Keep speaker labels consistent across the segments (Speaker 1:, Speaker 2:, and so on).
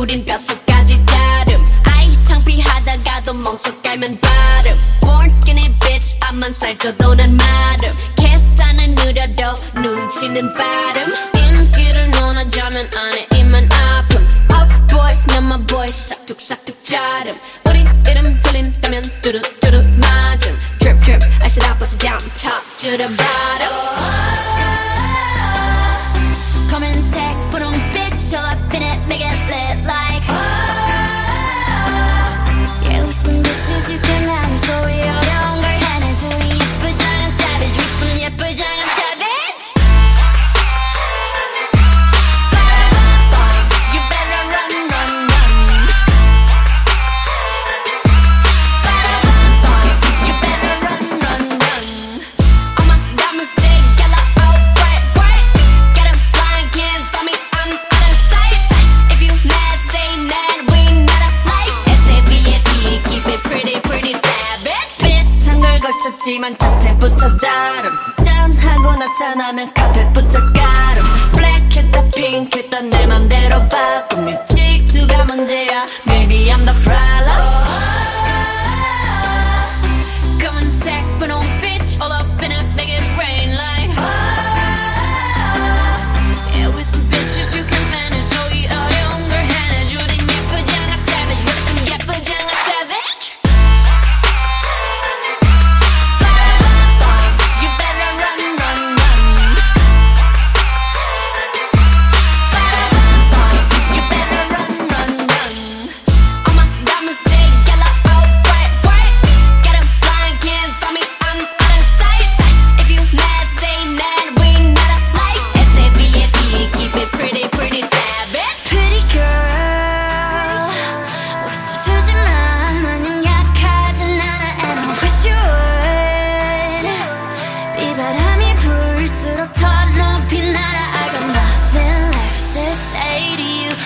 Speaker 1: 우린 뼛속까지 다름 아이 창피하다가도 멍석 깔면 발음 Born skinny bitch 앞만 살쪄도 난 마름 계산은 느려도 눈치는 빠름 인기를 논하자면 안에 입만 아픔 Puff boys 난 my boys 싹둑싹둑 자름 우리 이름 들린다면 뚜루뚜루 맞음 Drip drip I sit up I sit down top to the bottom All up in it make it lit like oh, Yeah we some bitches you can manage 또 걸
Speaker 2: 걸쳤지만 자태부터 다름. 짠하고 나타나면 카펫부터 가름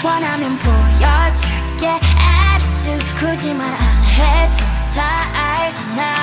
Speaker 1: 원하면 보여줄게 attitude 굳이 말 안 해도 다 알잖아.